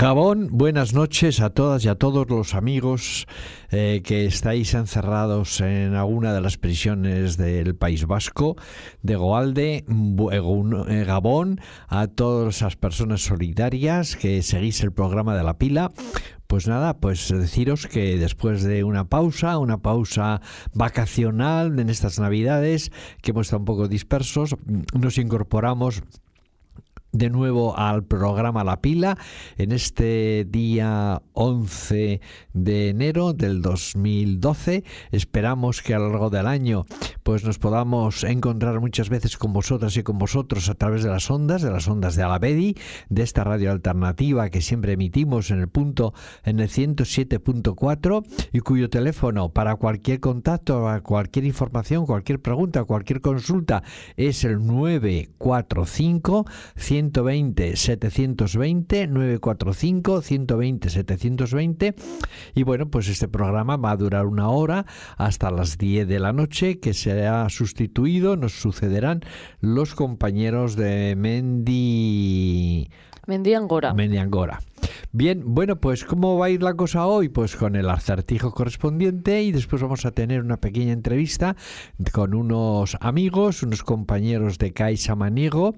Gabón, buenas noches a todas y a todos los amigos eh, que estáis encerrados en alguna de las prisiones del País Vasco, de Goalde, eh, Gabón, a todas esas personas solidarias que seguís el programa de la pila. Pues nada, pues deciros que después de una pausa, una pausa vacacional en estas navidades, que hemos estado un poco dispersos, nos incorporamos de nuevo al programa La Pila en este día 11 de enero del 2012. Esperamos que a lo largo del año pues nos podamos encontrar muchas veces con vosotras y con vosotros a través de las ondas, de las ondas de Alavedi, de esta radio alternativa que siempre emitimos en el punto en el 107.4 y cuyo teléfono para cualquier contacto, cualquier información, cualquier pregunta, cualquier consulta es el 945 120 720 945 120 720 y bueno, pues este programa va a durar una hora hasta las 10 de la noche que se ha sustituido, nos sucederán los compañeros de Mendy Mendy Angora. Mendy Angora. Bien, bueno, pues ¿cómo va a ir la cosa hoy? Pues con el acertijo correspondiente y después vamos a tener una pequeña entrevista con unos amigos, unos compañeros de Caixa Maniego,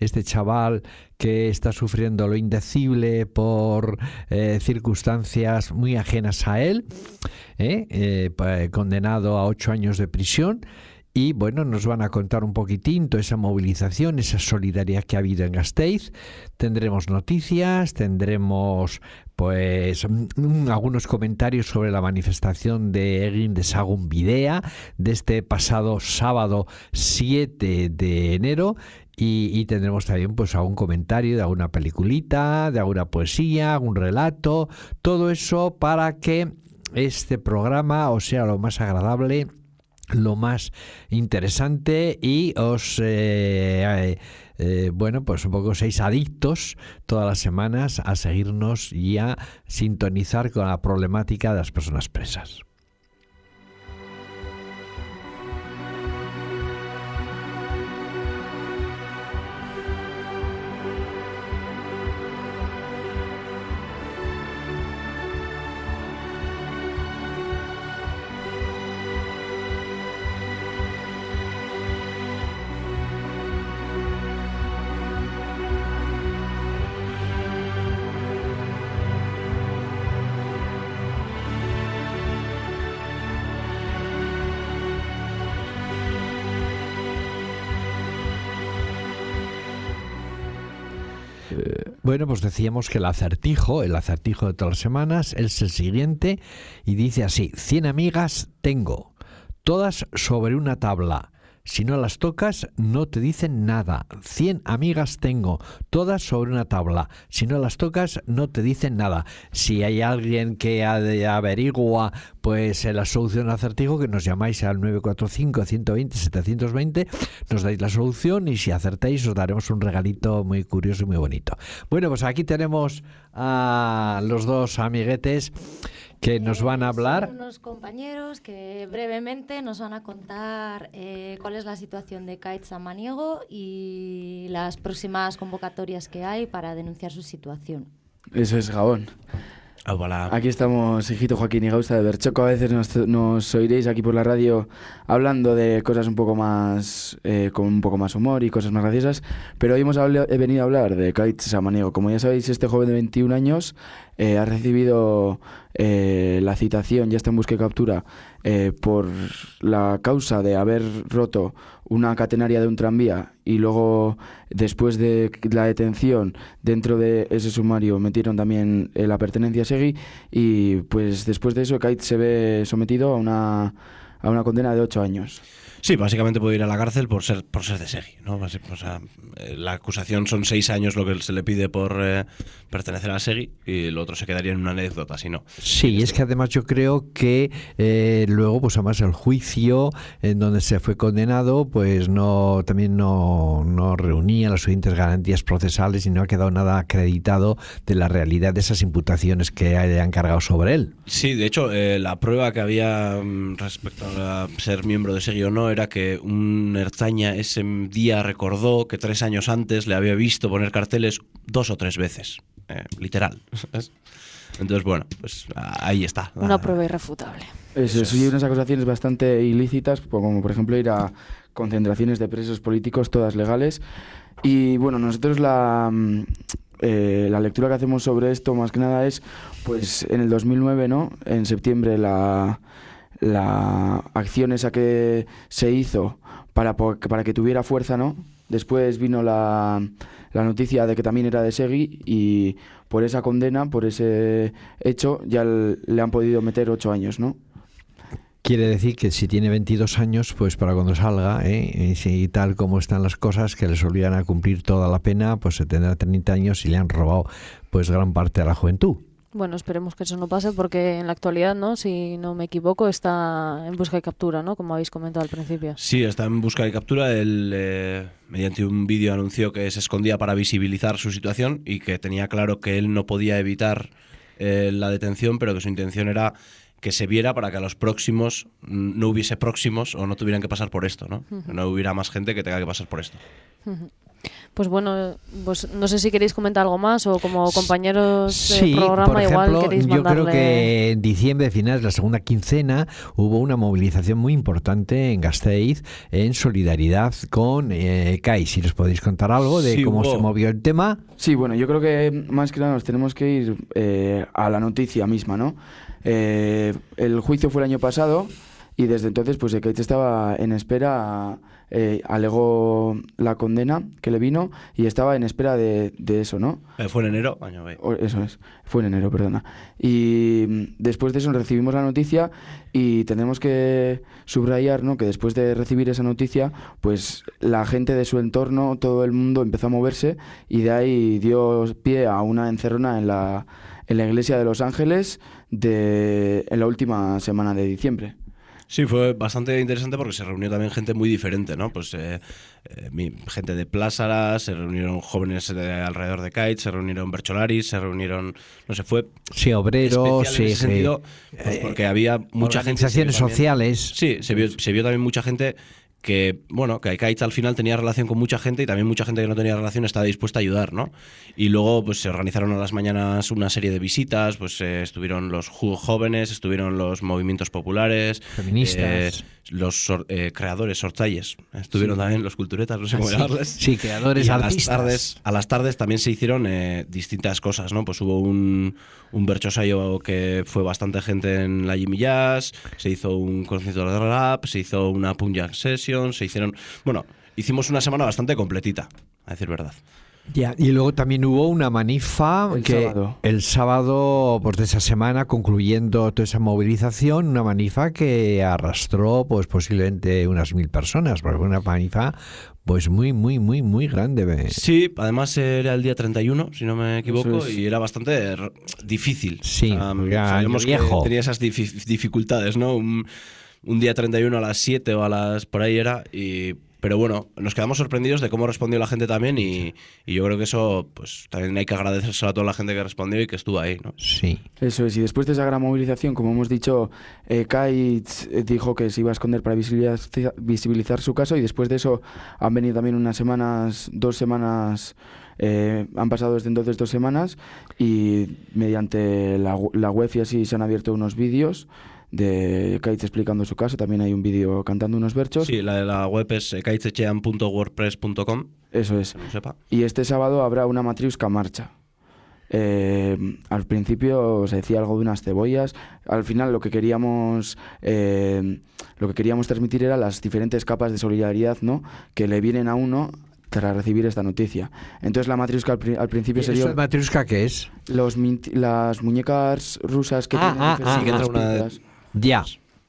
este chaval que está sufriendo lo indecible por eh, circunstancias muy ajenas a él, ¿eh? Eh, condenado a ocho años de prisión y bueno, nos van a contar un poquitín toda esa movilización, esa solidaridad que ha habido en Gasteiz. Tendremos noticias, tendremos pues mm, algunos comentarios sobre la manifestación de Egin de Sagun Videa de este pasado sábado 7 de enero y, tendremos también pues algún comentario de alguna peliculita, de alguna poesía, algún relato, todo eso para que este programa os sea lo más agradable lo más interesante y os eh, eh, bueno pues un poco seis adictos todas las semanas a seguirnos y a sintonizar con la problemática de las personas presas. Bueno, pues decíamos que el acertijo, el acertijo de todas las semanas, es el siguiente y dice así, 100 amigas tengo, todas sobre una tabla si no las tocas, no te dicen nada. 100 amigas tengo, todas sobre una tabla. Si no las tocas, no te dicen nada. Si hay alguien que averigua pues la solución al acertijo, que nos llamáis al 945-120-720, nos dais la solución y si acertáis os daremos un regalito muy curioso y muy bonito. Bueno, pues aquí tenemos a los dos amiguetes que nos van a hablar. Son unos compañeros que brevemente nos van a contar eh, cuál es la situación de Kites Maniego y las próximas convocatorias que hay para denunciar su situación. Eso es Gabón. Hola. Aquí estamos, hijito Joaquín y Gausta de Berchoco. A veces nos, oiréis aquí por la radio hablando de cosas un poco más, eh, con un poco más humor y cosas más graciosas. Pero hoy hemos he venido a hablar de Kites Samaniego. Como ya sabéis, este joven de 21 años eh, ha recibido eh, la citación, ya está en busca y captura, por la causa de haber roto una catenaria de un tranvía y luego, después de la detención, dentro de ese sumario metieron también la pertenencia a Segui y pues después de eso Kite se ve sometido a una, a una condena de ocho años. Sí, básicamente puede ir a la cárcel por ser por ser de Segui, ¿no? O sea, eh, la acusación son seis años lo que se le pide por eh, pertenecer a Segui y lo otro se quedaría en una anécdota, si no. Sí, es que además yo creo que eh, luego, pues además el juicio en donde se fue condenado, pues no también no, no reunía las suficientes garantías procesales y no ha quedado nada acreditado de la realidad de esas imputaciones que han cargado sobre él. Sí, de hecho, la prueba que había mm, respecto a ser miembro de Segui o no era que un Erzaña ese día recordó que tres años antes le había visto poner carteles dos o tres veces. eh, literal. Entonces, bueno, pues ahí está. Una prueba irrefutable. Eso, eso, y unas acusaciones bastante ilícitas, como por ejemplo ir a concentraciones de presos políticos, todas legales. Y bueno, nosotros la, mm, eh, la lectura que hacemos sobre esto más que nada es, pues en el 2009, ¿no? En septiembre la, la acción esa que se hizo para, para que tuviera fuerza, ¿no? Después vino la, la noticia de que también era de Segui y por esa condena, por ese hecho, ya le han podido meter ocho años, ¿no? Quiere decir que si tiene 22 años, pues para cuando salga, ¿eh? y tal como están las cosas, que les obligan a cumplir toda la pena, pues se tendrá 30 años y le han robado pues gran parte de la juventud. Bueno, esperemos que eso no pase porque en la actualidad, ¿no? Si no me equivoco, está en busca y captura, ¿no? Como habéis comentado al principio. Sí, está en busca de captura. Él, eh, mediante un vídeo, anunció que se escondía para visibilizar su situación y que tenía claro que él no podía evitar eh, la detención, pero que su intención era que se viera para que a los próximos mm, no hubiese próximos o no tuvieran que pasar por esto, ¿no? No hubiera más gente que tenga que pasar por esto. Pues bueno, pues no sé si queréis comentar algo más o como compañeros Sí, de programa por igual ejemplo, queréis yo mandarle... creo que en diciembre, finales de la segunda quincena, hubo una movilización muy importante en Gasteiz en solidaridad con eh, CAI. Si nos podéis contar algo de Sí, cómo hubo. se movió el tema. Sí, bueno, yo creo que más que nada nos tenemos que ir eh, a la noticia misma, ¿no? Eh, el juicio fue el año pasado y desde entonces, pues Ekaiz estaba en espera, eh, alegó la condena que le vino y estaba en espera de, de eso, ¿no? Eh, fue en enero, año. O- Eso es, fue en enero, perdona. Y mm, después de eso recibimos la noticia y tenemos que subrayar ¿no? que después de recibir esa noticia, pues la gente de su entorno, todo el mundo empezó a moverse y de ahí dio pie a una encerrona en la, en la iglesia de Los Ángeles de, en la última semana de diciembre. Sí, fue bastante interesante porque se reunió también gente muy diferente, ¿no? Pues eh, eh, gente de Plázara, se reunieron jóvenes de alrededor de Kite, se reunieron Bercholaris, se reunieron, no sé, fue Sí, obreros, en sí, ese sí. sentido, pues Eh, porque había mucha gente. organizaciones sociales. Sí, se vio, se vio también mucha gente que, bueno, que Kite al final tenía relación con mucha gente y también mucha gente que no tenía relación estaba dispuesta a ayudar, ¿no? Y luego, pues se organizaron a las mañanas una serie de visitas, pues eh, estuvieron los jóvenes, estuvieron los movimientos populares, Feministas. eh, los sor- eh, creadores, sortalles, estuvieron también los culturetas, no sé Ah, cómo sí. llamarles. Sí, creadores Y a las artistas. tardes, a las tardes también se hicieron eh, distintas cosas, ¿no? Pues hubo un, un berchosayo que fue bastante gente en la Jimmy Jazz, se hizo un concierto de rap, se hizo una punk jam se hicieron... Bueno, hicimos una semana bastante completita, a decir verdad. Ya, y luego también hubo una manifa El que sábado. el sábado pues, de esa semana, concluyendo toda esa movilización, una manifa que arrastró pues posiblemente unas mil personas, porque fue una manifa pues muy, muy, muy, muy grande. Sí, además era el día 31, si no me equivoco, es. y era bastante difícil. Sí, año viejo. que tenía esas difi- dificultades, ¿no? Un, un día 31 a las 7 o a las por ahí era, y, pero bueno, nos quedamos sorprendidos de cómo respondió la gente también, y, y yo creo que eso, pues también hay que agradecérselo a toda la gente que respondió y que estuvo ahí, ¿no? Sí. Eso es, y después de esa gran movilización, como hemos dicho, eh, Kaitz eh, dijo que se iba a esconder para visibilizar, visibilizar su caso y después de eso han venido también unas semanas, dos semanas, eh, han pasado desde entonces dos semanas y mediante la, la web y así se han abierto unos vídeos de Kaitz explicando su caso, también hay un vídeo cantando unos versos, Sí, la de la web es eh, kaitzechean.wordpress.com, eso es. que no sepa. Y este sábado habrá una matriusca marcha. Eh, al principio se decía algo de unas cebollas. Al final lo que queríamos eh, lo que queríamos transmitir era las diferentes capas de solidaridad, ¿no? Que le vienen a uno tras recibir esta noticia. Entonces la matriusca al, pri- al principio ¿Eso sería es Matriuska qué es? los las muñecas rusas que Ah, tienen ah, ah, que entra pintas. una- Ya.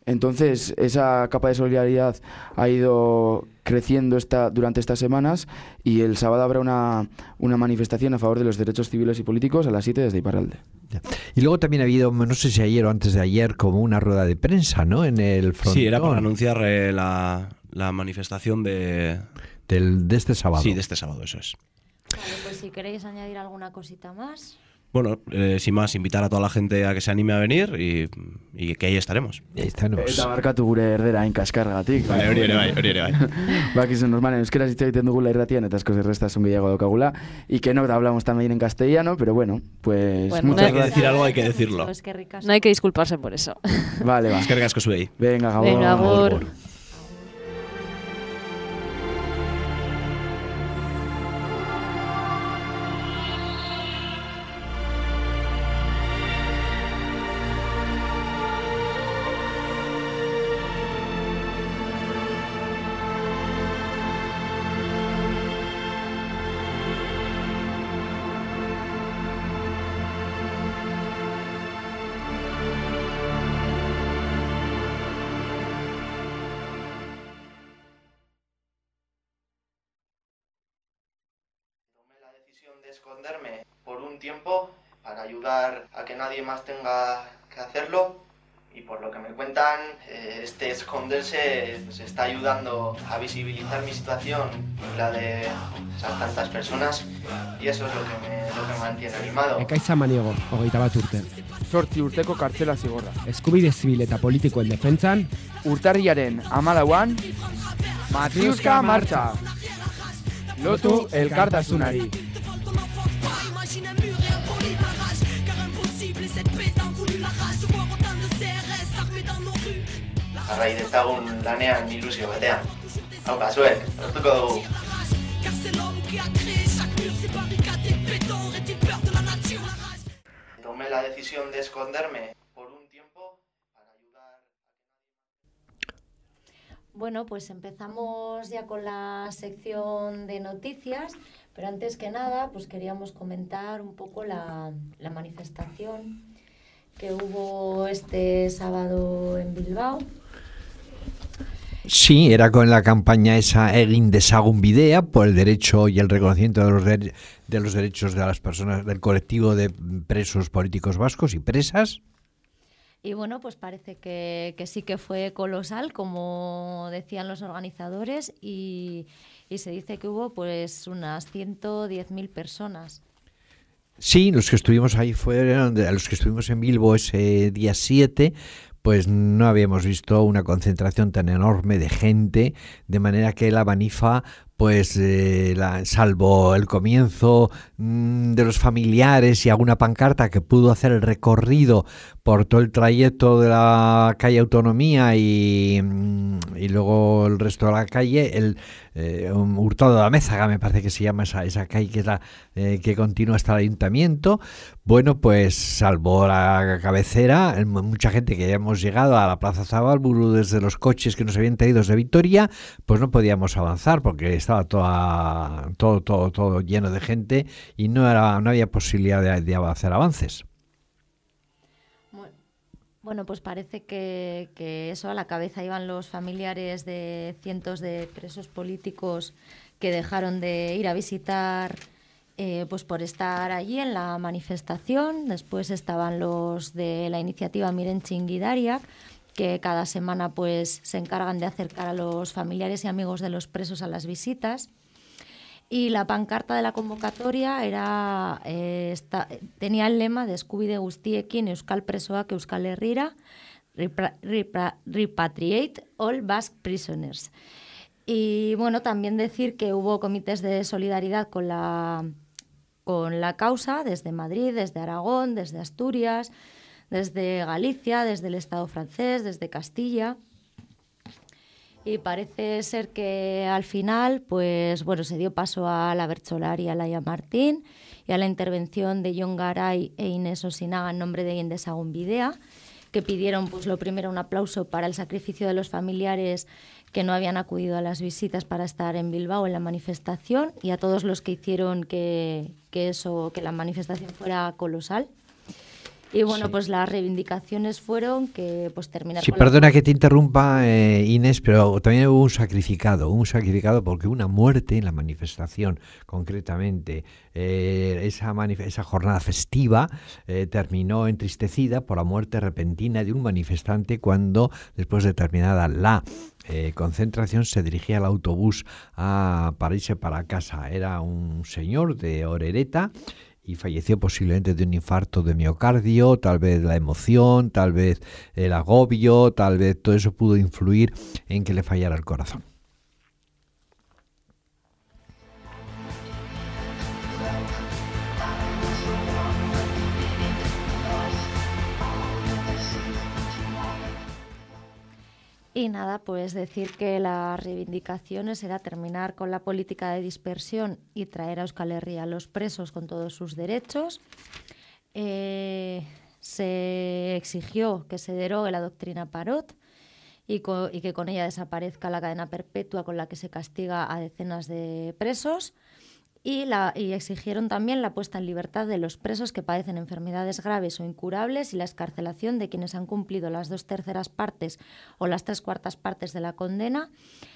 Entonces, esa capa de solidaridad ha ido creciendo esta, durante estas semanas y el sábado habrá una, una manifestación a favor de los derechos civiles y políticos a las 7 desde Iparralde. ya. Y luego también ha habido, no sé si ayer o antes de ayer, como una rueda de prensa, ¿no? En el frontón Sí, era para anunciar eh, la, la manifestación de... del, de este sábado. Sí, de este sábado, eso es. Vale, pues si queréis añadir alguna cosita más. Bueno, eh, sin más, invitar a toda la gente a que se anime a venir y, y que ahí estaremos. Ahí estamos. Eta barkatu gure erdera inkaskargatik. Vale, hori ere bai, hori ere bai. Bakizu normalen euskera hitz egiten dugula irratian eta askoz errestasun gehiago daukagula. Y que no hablamos también en castellano, pero bueno, pues Bueno, muchas hay que gracias. decir algo, hay que decirlo. Que ricas. No hay que disculparse por eso. Vale, va. Eskerrik asko zuei. Venga, Gabor. Venga, agur. Esconderme por un tiempo para ayudar a que nadie más tenga que hacerlo y por lo que me cuentan, eh, este esconderse pues, está ayudando a visibilizar mi situación y la de esas tantas personas y eso es lo que me, lo que me mantiene animado. Ekaitza maniego, hogeita bat urte. Zortzi urteko kartzela zigorra. Eskubide zibil eta politikoen defentzan, Urtarriaren amalauan, Matiuska martxa! Lotu elkartasunari. Jarrai dezagun lanean ilusio batean. Hau zuek, lortuko dugu. Tomé la decisión de esconderme por un tiempo para ayudar Bueno, pues empezamos ya con la sección de noticias, pero antes que nada, pues queríamos comentar un poco la manifestación que hubo este sábado en Bilbao. Sí, era con la campaña esa Egin dezagun bidea por el derecho y el reconocimiento de los, de, de los derechos de las personas del colectivo de presos políticos vascos y presas. Y bueno, pues parece que, que sí que fue colosal, como decían los organizadores, y, y se dice que hubo pues unas 110.000 personas. Sí, los que estuvimos ahí fueron, de- los que estuvimos en Bilbo ese día 7, pues no habíamos visto una concentración tan enorme de gente, de manera que la Manifa, pues eh, la- salvo el comienzo mm, de los familiares y alguna pancarta que pudo hacer el recorrido por todo el trayecto de la calle Autonomía y, mm, luego el resto de la calle, el eh, Hurtado de la Mézaga, me parece que se llama esa, esa calle que es la eh, que continúa hasta el ayuntamiento. Bueno, pues salvo la cabecera, el- mucha gente que hemos llegado a la Plaza Zabalburu desde los coches que nos habían traído de Vitoria, pues no podíamos avanzar porque estaba toda, todo, todo, todo lleno de gente y no, era, no había posibilidad de, de hacer avances. Bueno, pues parece que, que eso a la cabeza iban los familiares de cientos de presos políticos que dejaron de ir a visitar eh, pues por estar allí en la manifestación. Después estaban los de la iniciativa Miren Chinguidariak, que cada semana pues se encargan de acercar a los familiares y amigos de los presos a las visitas. Y la pancarta de la convocatoria era, eh, esta- tenía el lema de Eskubide guztiekin Euskal Presoak Euskal Herrira, repatriate all Basque prisoners. Y bueno, también decir que hubo comités de solidaridad con la, con la causa desde Madrid, desde Aragón, desde Asturias, desde Galicia, desde el Estado francés, desde Castilla. Y parece ser que al final, pues bueno, se dio paso a la Bercholari y a Laia Martín y a la intervención de John Garay e Inés Osinaga en nombre de Indesagun Videa, que pidieron pues lo primero un aplauso para el sacrificio de los familiares que no habían acudido a las visitas para estar en Bilbao en la manifestación y a todos los que hicieron que eso, que la manifestación fuera colosal. Y bueno, pues las reivindicaciones fueron que pues terminar Sí, con la- perdona que te interrumpa, eh, Inés, pero también hubo un sacrificado, un sacrificado porque una muerte en la manifestación, concretamente. Eh, esa, manif- esa jornada festiva eh, terminó entristecida por la muerte repentina de un manifestante cuando, después de terminada la eh, concentración, se dirigía al autobús a, para irse para casa. Era un señor de Orereta y falleció posiblemente de un infarto de miocardio, tal vez la emoción, tal vez el agobio, tal vez todo eso pudo influir en que le fallara el corazón. Y nada, pues decir que las reivindicaciones era terminar con la política de dispersión y traer a Euskal Herria a los presos con todos sus derechos. Eh, se exigió que se derogue la doctrina Parot y, y que con ella desaparezca la cadena perpetua con la que se castiga a decenas de presos y, exigieron también la puesta en libertad de los presos que padecen enfermedades graves o incurables y la escarcelación de quienes han cumplido las dos terceras partes o las tres cuartas partes de la condena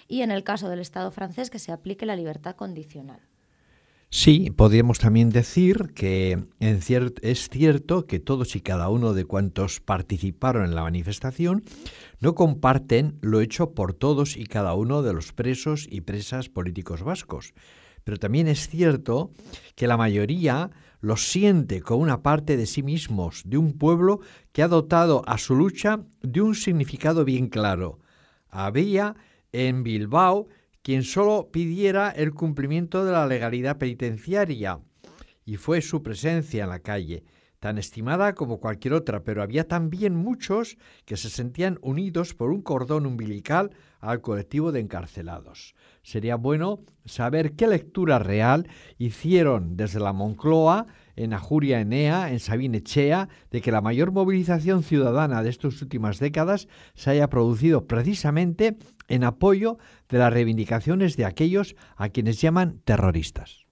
y en el caso del Estado francés que se aplique la libertad condicional. Sí, podríamos también decir que es cierto que todos y cada uno de cuantos participaron en la manifestación no comparten lo hecho por todos y cada uno de los presos y presas políticos vascos pero también es cierto que la mayoría lo siente como una parte de sí mismos, de un pueblo que ha dotado a su lucha de un significado bien claro. Había en Bilbao quien solo pidiera el cumplimiento de la legalidad penitenciaria, y fue su presencia en la calle, tan estimada como cualquier otra, pero había también muchos que se sentían unidos por un cordón umbilical al colectivo de encarcelados sería bueno saber qué lectura real hicieron desde la Moncloa, en Ajuria Enea, en Sabine Echea, de que la mayor movilización ciudadana de estas últimas décadas se haya producido precisamente en apoyo de las reivindicaciones de aquellos a quienes llaman terroristas.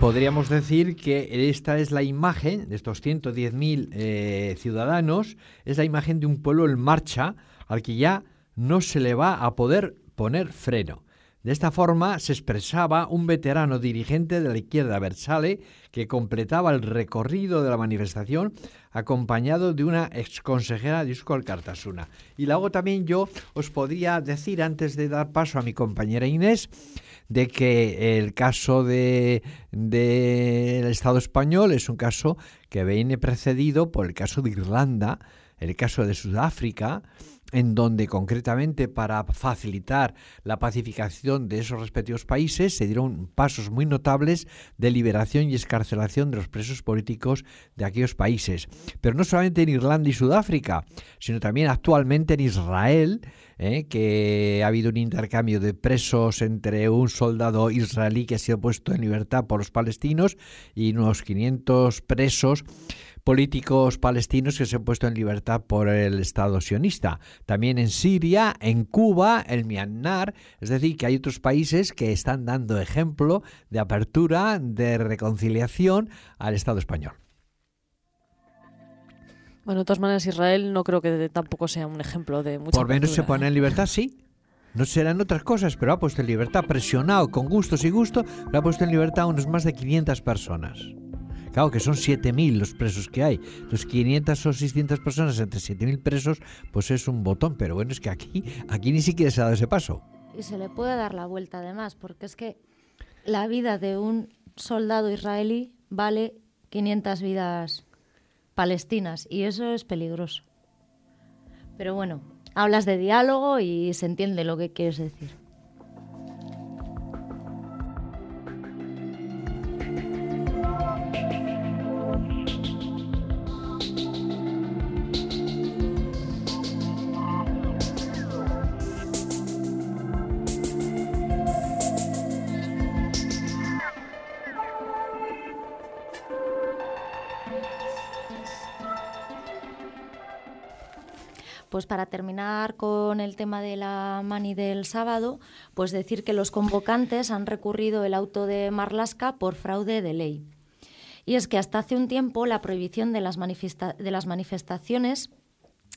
Podríamos decir que esta es la imagen de estos 110.000 eh, ciudadanos, es la imagen de un pueblo en marcha al que ya no se le va a poder poner freno. De esta forma se expresaba un veterano dirigente de la izquierda Versale que completaba el recorrido de la manifestación acompañado de una exconsejera de Euskal Cartasuna. Y luego también yo os podría decir, antes de dar paso a mi compañera Inés, de que el caso del de, Estado español es un caso que viene precedido por el caso de Irlanda, el caso de Sudáfrica, en donde concretamente para facilitar la pacificación de esos respectivos países se dieron pasos muy notables de liberación y escarcelación de los presos políticos de aquellos países. Pero no solamente en Irlanda y Sudáfrica, sino también actualmente en Israel, ¿eh? que ha habido un intercambio de presos entre un soldado israelí que ha sido puesto en libertad por los palestinos y unos 500 presos políticos palestinos que se han puesto en libertad por el Estado sionista. También en Siria, en Cuba, en Myanmar, es decir, que hay otros países que están dando ejemplo de apertura, de reconciliación al Estado español. Bueno, de todas maneras, Israel no creo que tampoco sea un ejemplo de mucha Por menos se pone ¿eh? en libertad, sí. No serán otras cosas, pero ha puesto en libertad, presionado con gustos y gusto, lo ha puesto en libertad a unos más de 500 personas. Claro que son 7.000 los presos que hay. Entonces 500 o 600 personas entre 7.000 presos, pues es un botón. Pero bueno, es que aquí, aquí ni siquiera se ha dado ese paso. Y se le puede dar la vuelta además, porque es que la vida de un soldado israelí vale 500 vidas palestinas y eso es peligroso. Pero bueno, hablas de diálogo y se entiende lo que quieres decir. Pues para terminar con el tema de la mani del sábado, pues decir que los convocantes han recurrido el auto de Marlasca por fraude de ley. Y es que hasta hace un tiempo la prohibición de las, de las manifestaciones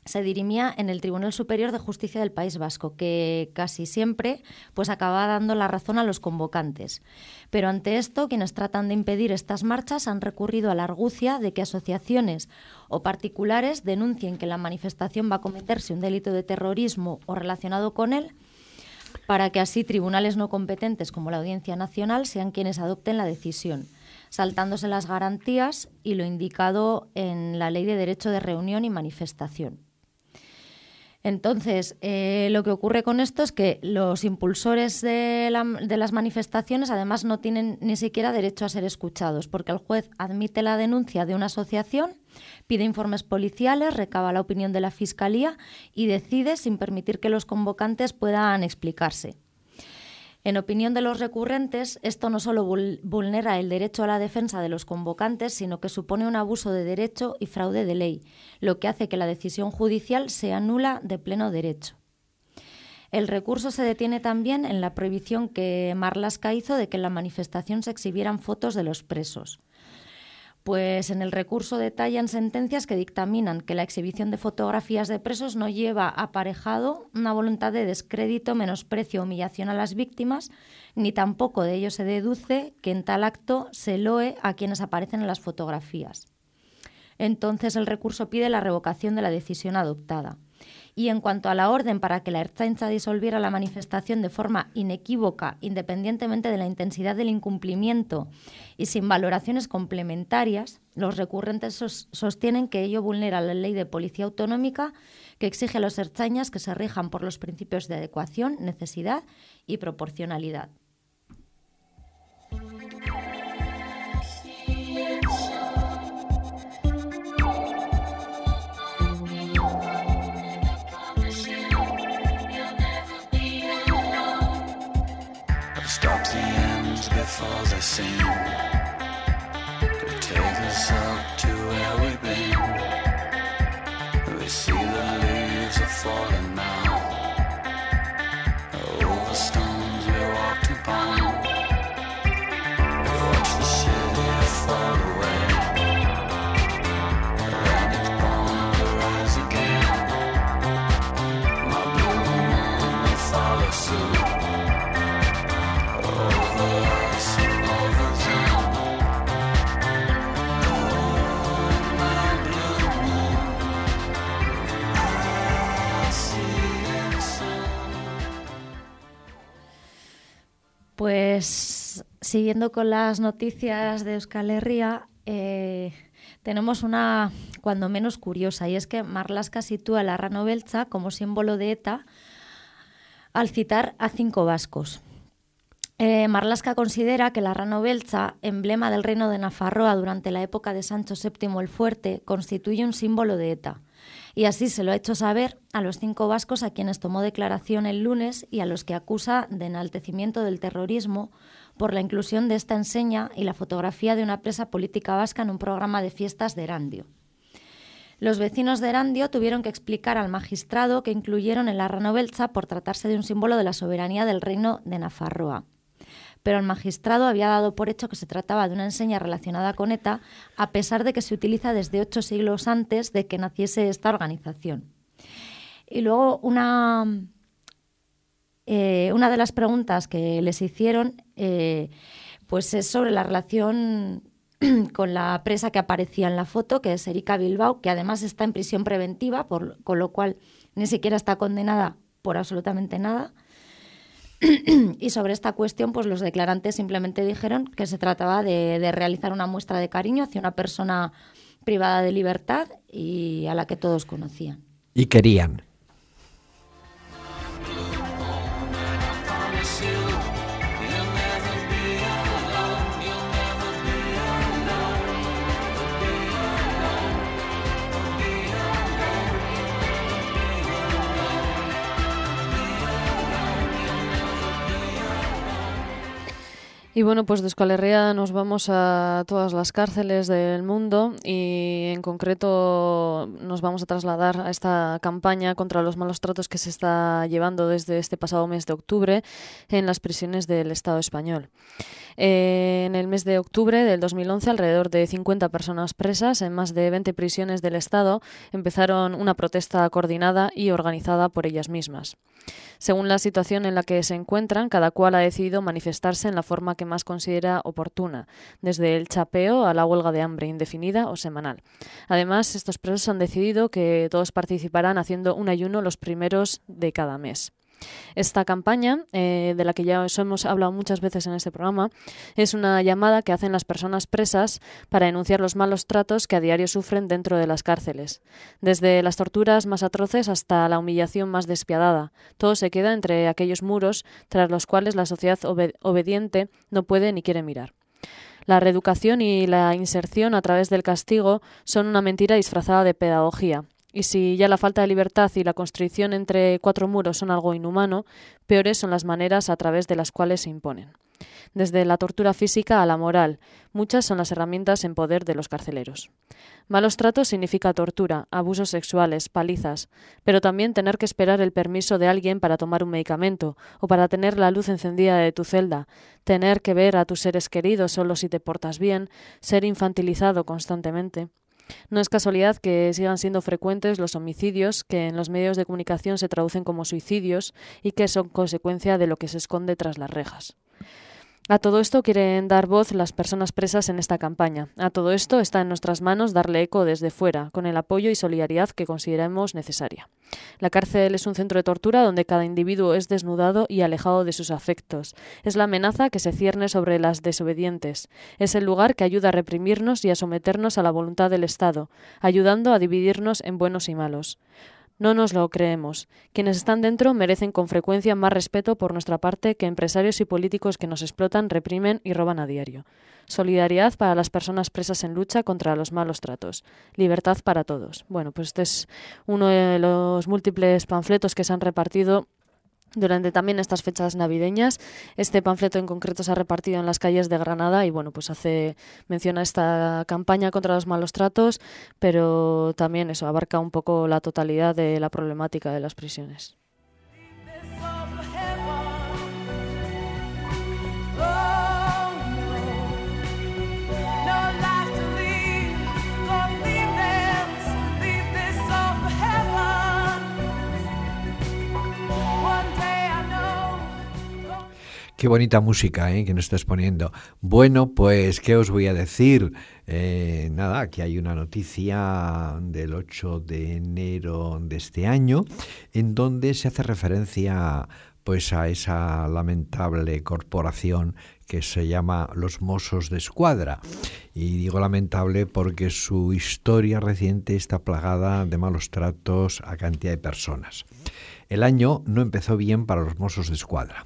se dirimía en el Tribunal Superior de Justicia del País Vasco, que casi siempre pues acababa dando la razón a los convocantes. Pero ante esto, quienes tratan de impedir estas marchas han recurrido a la argucia de que asociaciones o particulares denuncien que la manifestación va a cometerse un delito de terrorismo o relacionado con él, para que así tribunales no competentes como la Audiencia Nacional sean quienes adopten la decisión saltándose las garantías y lo indicado en la Ley de Derecho de Reunión y Manifestación. Entonces, eh, lo que ocurre con esto es que los impulsores de, las manifestaciones además no tienen ni siquiera derecho a ser escuchados, porque el juez admite la denuncia de una asociación, pide informes policiales, recaba la opinión de la Fiscalía y decide sin permitir que los convocantes puedan explicarse. En opinión de los recurrentes, esto no solo vulnera el derecho a la defensa de los convocantes, sino que supone un abuso de derecho y fraude de ley, lo que hace que la decisión judicial sea nula de pleno derecho. El recurso se detiene también en la prohibición que Marlaska hizo de que en la manifestación se exhibieran fotos de los presos. Pues en el recurso detallan sentencias que dictaminan que la exhibición de fotografías de presos no lleva aparejado una voluntad de descrédito, menosprecio humillación a las víctimas, ni tampoco de ello se deduce que en tal acto se loe a quienes aparecen en las fotografías. Entonces el recurso pide la revocación de la decisión adoptada. Y en cuanto a la orden para que la Ertzaintza disolviera la manifestación de forma inequívoca, independientemente de la intensidad del incumplimiento y sin valoraciones complementarias, los recurrentes sostienen que ello vulnera la ley de policía autonómica que exige a los ertzainas que se rijan por los principios de adecuación, necesidad y proporcionalidad. Same. Siguiendo con las noticias de Euskal Herria, eh, tenemos una cuando menos curiosa y es que Marlaska sitúa la rano belcha como símbolo de ETA al citar a cinco vascos. Eh, Marlaska considera que la rano belcha, emblema del reino de Nafarroa durante la época de Sancho VII el Fuerte, constituye un símbolo de ETA y así se lo ha hecho saber a los cinco vascos a quienes tomó declaración el lunes y a los que acusa de enaltecimiento del terrorismo por la inclusión de esta enseña y la fotografía de una presa política vasca en un programa de fiestas de Erandio. Los vecinos de Erandio tuvieron que explicar al magistrado que incluyeron en la Belcha por tratarse de un símbolo de la soberanía del reino de Nafarroa pero el magistrado había dado por hecho que se trataba de una enseña relacionada con ETA, a pesar de que se utiliza desde ocho siglos antes de que naciese esta organización. Y luego una, eh, una de las preguntas que les hicieron eh, pues es sobre la relación con la presa que aparecía en la foto, que es Erika Bilbao, que además está en prisión preventiva, por, con lo cual ni siquiera está condenada por absolutamente nada. y sobre esta cuestión, pues los declarantes simplemente dijeron que se trataba de, de, realizar una muestra de cariño hacia una persona privada de libertad y a la que todos conocían. Y querían. Y bueno, pues de Euskal Herria nos vamos a todas las cárceles del mundo y en concreto nos vamos a trasladar a esta campaña contra los malos tratos que se está llevando desde este pasado mes de octubre en las prisiones del Estado español. Eh, en el mes de octubre del 2011, alrededor de 50 personas presas en más de 20 prisiones del Estado empezaron una protesta coordinada y organizada por ellas mismas. Según la situación en la que se encuentran, cada cual ha decidido manifestarse en la forma que más considera oportuna, desde el chapeo a la huelga de hambre indefinida o semanal. Además, estos presos han decidido que todos participarán haciendo un ayuno los primeros de cada mes. Esta campaña, eh, de la que ya os hemos hablado muchas veces en este programa, es una llamada que hacen las personas presas para denunciar los malos tratos que a diario sufren dentro de las cárceles. Desde las torturas más atroces hasta la humillación más despiadada, todo se queda entre aquellos muros tras los cuales la sociedad obe- obediente no puede ni quiere mirar. La reeducación y la inserción a través del castigo son una mentira disfrazada de pedagogía. Y si ya la falta de libertad y la constricción entre cuatro muros son algo inhumano, peores son las maneras a través de las cuales se imponen. Desde la tortura física a la moral, muchas son las herramientas en poder de los carceleros. Malos tratos significa tortura, abusos sexuales, palizas, pero también tener que esperar el permiso de alguien para tomar un medicamento o para tener la luz encendida de tu celda, tener que ver a tus seres queridos solo si te portas bien, ser infantilizado constantemente. No es casualidad que sigan siendo frecuentes los homicidios que en los medios de comunicación se traducen como suicidios y que son consecuencia de lo que se esconde tras las rejas. A todo esto quieren dar voz las personas presas en esta campaña. A todo esto está en nuestras manos darle eco desde fuera, con el apoyo y solidaridad que consideremos necesaria. La cárcel es un centro de tortura donde cada individuo es desnudado y alejado de sus afectos. Es la amenaza que se cierne sobre las desobedientes. Es el lugar que ayuda a reprimirnos y a someternos a la voluntad del Estado, ayudando a dividirnos en buenos y malos. No nos lo creemos. Quienes están dentro merecen con frecuencia más respeto por nuestra parte que empresarios y políticos que nos explotan, reprimen y roban a diario. Solidaridad para las personas presas en lucha contra los malos tratos. Libertad para todos. Bueno, pues este es uno de los múltiples panfletos que se han repartido durante también estas fechas navideñas. Este panfleto en concreto se ha repartido en las calles de Granada y bueno, pues hace mención a esta campaña contra los malos tratos, pero también eso abarca un poco la totalidad de la problemática de las prisiones. Qué bonita música ¿eh? que nos estás poniendo. Bueno, pues, ¿qué os voy a decir? Eh, nada, aquí hay una noticia del 8 de enero de este año en donde se hace referencia pues a esa lamentable corporación que se llama los Mossos de Escuadra. Y digo lamentable porque su historia reciente está plagada de malos tratos a cantidad de personas. El año no empezó bien para los Mossos de Escuadra.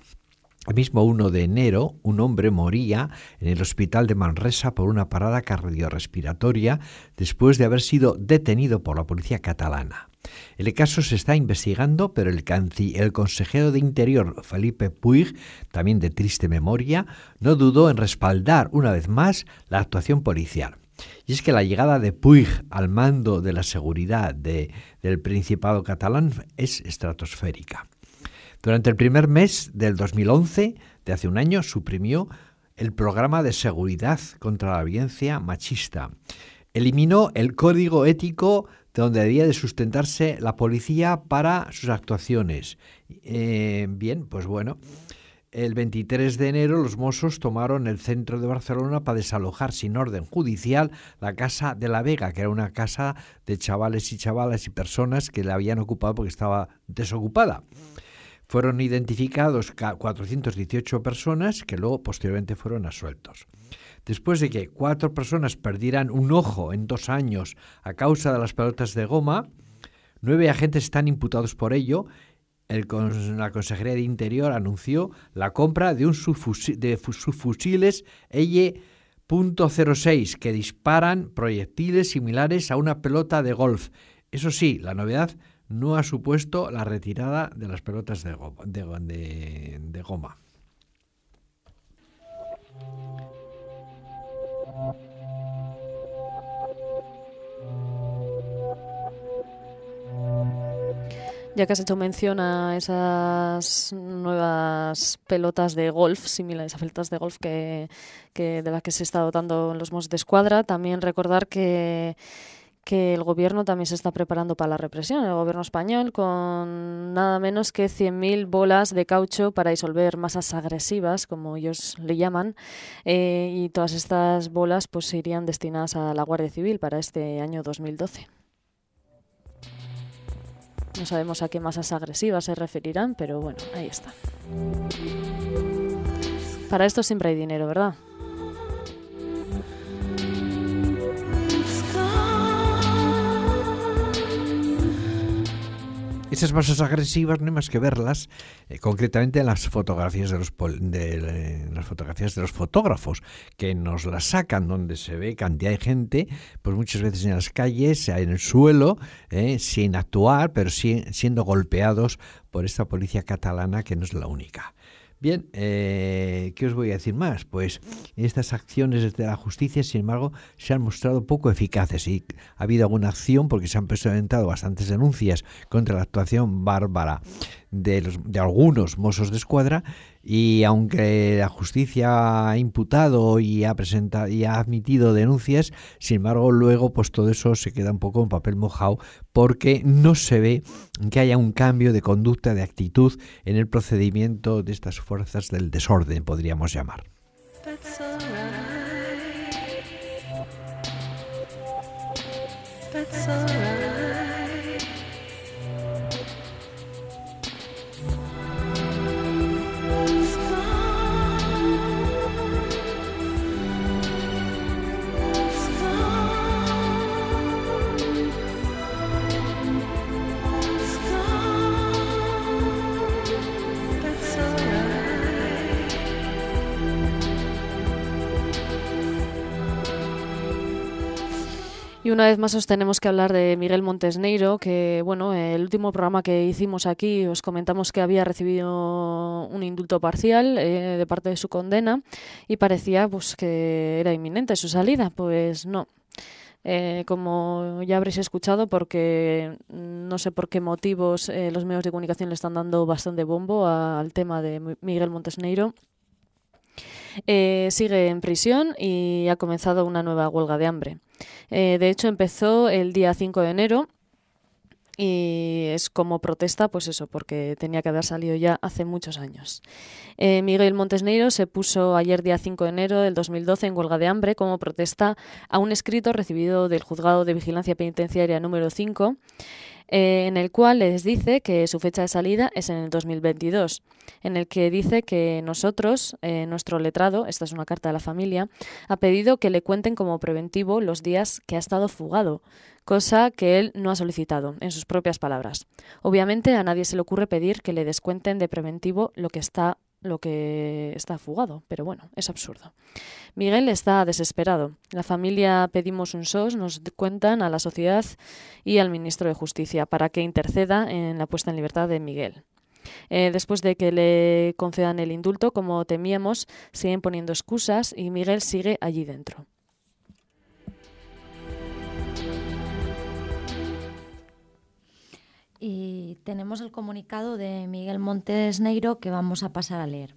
El mismo 1 de enero, un hombre moría en el hospital de Manresa por una parada cardiorrespiratoria después de haber sido detenido por la policía catalana. El caso se está investigando, pero el, el consejero de Interior, Felipe Puig, también de triste memoria, no dudó en respaldar una vez más la actuación policial. Y es que la llegada de Puig al mando de la seguridad de, del Principado catalán es estratosférica. Durante el primer mes del 2011, de hace un año, suprimió el programa de seguridad contra la violencia machista. Eliminó el código ético de donde debía de sustentarse la policía para sus actuaciones. Eh, bien, pues bueno, el 23 de enero los Mossos tomaron el centro de Barcelona para desalojar sin orden judicial la Casa de la Vega, que era una casa de chavales y chavalas y personas que la habían ocupado porque estaba desocupada fueron identificados 418 personas que luego posteriormente fueron asueltos. Después de que cuatro personas perdieran un ojo en dos años a causa de las pelotas de goma, nueve agentes están imputados por ello. El, la Consejería de Interior anunció la compra de un subfusil, de subfusiles EY.06 que disparan proyectiles similares a una pelota de golf. Eso sí, la novedad no ha supuesto la retirada de las pelotas de goma. De, goma. Ya que has hecho mención a esas nuevas pelotas de golf, similares a pelotas de golf que, de las que se está dotando en los Mossos de Escuadra, también recordar que que el gobierno también se está preparando para la represión, el gobierno español, con nada menos que 100.000 bolas de caucho para disolver masas agresivas, como ellos le llaman, eh, y todas estas bolas pues irían destinadas a la Guardia Civil para este año 2012. No sabemos a qué masas agresivas se referirán, pero bueno, ahí está. Para esto siempre hay dinero, ¿verdad? Esas masas agresivas no hay más que verlas eh, concretamente en las fotografías de los de, las fotografías de los fotógrafos que nos las sacan donde se ve cantidad de gente, pues muchas veces en las calles, en el suelo, eh, sin actuar, pero siendo golpeados por esta policía catalana que no es la única. Bien, eh, ¿qué os voy a decir más? Pues estas acciones de la justicia, sin embargo, se han mostrado poco eficaces y ha habido alguna acción porque se han presentado bastantes denuncias contra la actuación bárbara de, los, de algunos mozos de escuadra y aunque la justicia ha imputado y ha presentado y ha admitido denuncias, sin embargo luego pues todo eso se queda un poco en papel mojado porque no se ve que haya un cambio de conducta, de actitud en el procedimiento de estas fuerzas del desorden, podríamos llamar. Y una vez más os tenemos que hablar de Miguel Montesneiro, que bueno, el último programa que hicimos aquí os comentamos que había recibido un indulto parcial eh, de parte de su condena y parecía pues que era inminente su salida. Pues no. Eh, como ya habréis escuchado, porque no sé por qué motivos eh, los medios de comunicación le están dando bastante bombo al tema de Mi- Miguel Montesneiro. Sigue en prisión y ha comenzado una nueva huelga de hambre. Eh, de hecho, empezó el día 5 de enero y es como protesta, pues eso, porque tenía que haber salido ya hace muchos años. Eh, Miguel Montesneiro se puso ayer día 5 de enero del 2012 en huelga de hambre como protesta a un escrito recibido del Juzgado de Vigilancia Penitenciaria número 5 eh, en el cual les dice que su fecha de salida es en el 2022, en el que dice que nosotros, eh, nuestro letrado, esta es una carta de la familia, ha pedido que le cuenten como preventivo los días que ha estado fugado, cosa que él no ha solicitado, en sus propias palabras. Obviamente a nadie se le ocurre pedir que le descuenten de preventivo lo que está lo que está fugado, pero bueno, es absurdo. Miguel está desesperado. La familia pedimos un SOS, nos cuentan a la sociedad y al ministro de Justicia para que interceda en la puesta en libertad de Miguel. Eh, después de que le concedan el indulto, como temíamos, siguen poniendo excusas y Miguel sigue allí dentro. Y tenemos el comunicado de Miguel Montes Neiro que vamos a pasar a leer.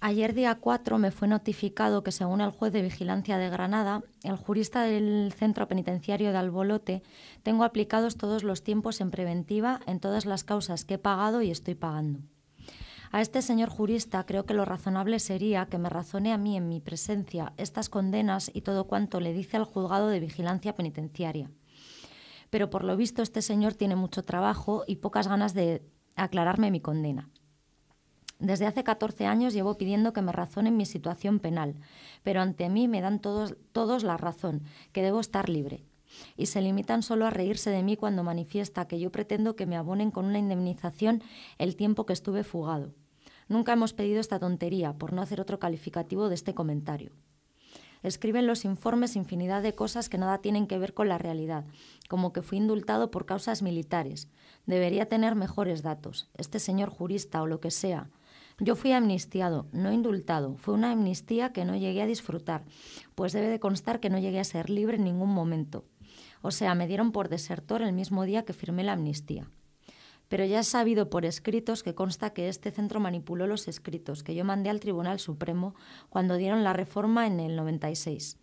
Ayer día 4 me fue notificado que según el juez de vigilancia de Granada, el jurista del centro penitenciario de Albolote, tengo aplicados todos los tiempos en preventiva en todas las causas que he pagado y estoy pagando. A este señor jurista creo que lo razonable sería que me razone a mí en mi presencia estas condenas y todo cuanto le dice al juzgado de vigilancia penitenciaria pero por lo visto este señor tiene mucho trabajo y pocas ganas de aclararme mi condena. Desde hace 14 años llevo pidiendo que me razonen mi situación penal, pero ante mí me dan todos, todos la razón, que debo estar libre. Y se limitan solo a reírse de mí cuando manifiesta que yo pretendo que me abonen con una indemnización el tiempo que estuve fugado. Nunca hemos pedido esta tontería, por no hacer otro calificativo de este comentario. Escriben los informes infinidad de cosas que nada tienen que ver con la realidad, como que fui indultado por causas militares. Debería tener mejores datos. Este señor jurista o lo que sea. Yo fui amnistiado, no indultado. Fue una amnistía que no llegué a disfrutar, pues debe de constar que no llegué a ser libre en ningún momento. O sea, me dieron por desertor el mismo día que firmé la amnistía. Pero ya es sabido por escritos que consta que este centro manipuló los escritos que yo mandé al Tribunal Supremo cuando dieron la reforma en el 96.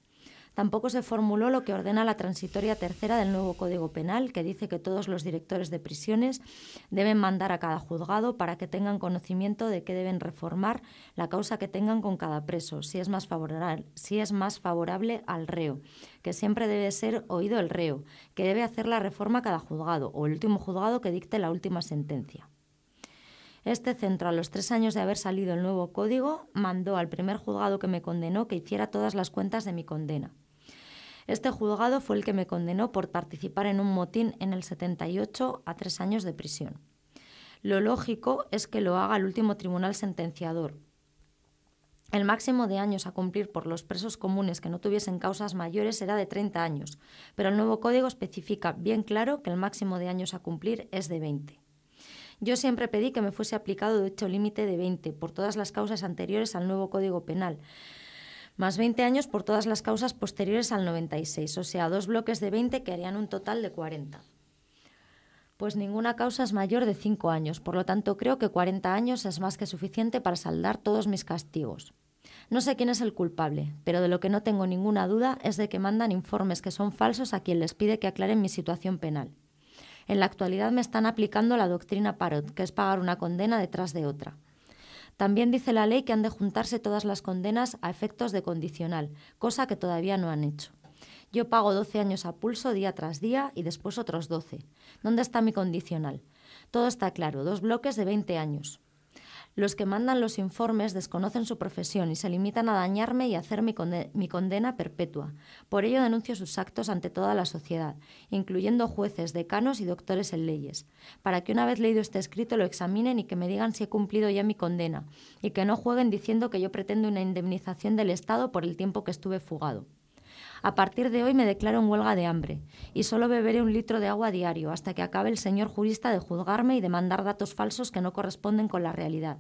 Tampoco se formuló lo que ordena la transitoria tercera del nuevo Código Penal, que dice que todos los directores de prisiones deben mandar a cada juzgado para que tengan conocimiento de que deben reformar la causa que tengan con cada preso, si es más favorable, si es más favorable al reo, que siempre debe ser oído el reo, que debe hacer la reforma cada juzgado o el último juzgado que dicte la última sentencia. Este centro, a los tres años de haber salido el nuevo código, mandó al primer juzgado que me condenó que hiciera todas las cuentas de mi condena. Este juzgado fue el que me condenó por participar en un motín en el 78 a tres años de prisión. Lo lógico es que lo haga el último tribunal sentenciador. El máximo de años a cumplir por los presos comunes que no tuviesen causas mayores era de 30 años, pero el nuevo código especifica bien claro que el máximo de años a cumplir es de 20. Yo siempre pedí que me fuese aplicado dicho límite de 20 por todas las causas anteriores al nuevo Código Penal, más 20 años por todas las causas posteriores al 96, o sea, dos bloques de 20 que harían un total de 40. Pues ninguna causa es mayor de 5 años, por lo tanto creo que 40 años es más que suficiente para saldar todos mis castigos. No sé quién es el culpable, pero de lo que no tengo ninguna duda es de que mandan informes que son falsos a quien les pide que aclaren mi situación penal. En la actualidad me están aplicando la doctrina Parot, que es pagar una condena detrás de otra. También dice la ley que han de juntarse todas las condenas a efectos de condicional, cosa que todavía no han hecho. Yo pago 12 años a pulso día tras día y después otros 12. ¿Dónde está mi condicional? Todo está claro, dos bloques de 20 años. Los que mandan los informes desconocen su profesión y se limitan a dañarme y hacer mi, mi, condena perpetua. Por ello denuncio sus actos ante toda la sociedad, incluyendo jueces, decanos y doctores en leyes, para que una vez leído este escrito lo examinen y que me digan si he cumplido ya mi condena, y que no jueguen diciendo que yo pretendo una indemnización del Estado por el tiempo que estuve fugado. A partir de hoy me declaro en huelga de hambre y solo beberé un litro de agua diario hasta que acabe el señor jurista de juzgarme y de mandar datos falsos que no corresponden con la realidad.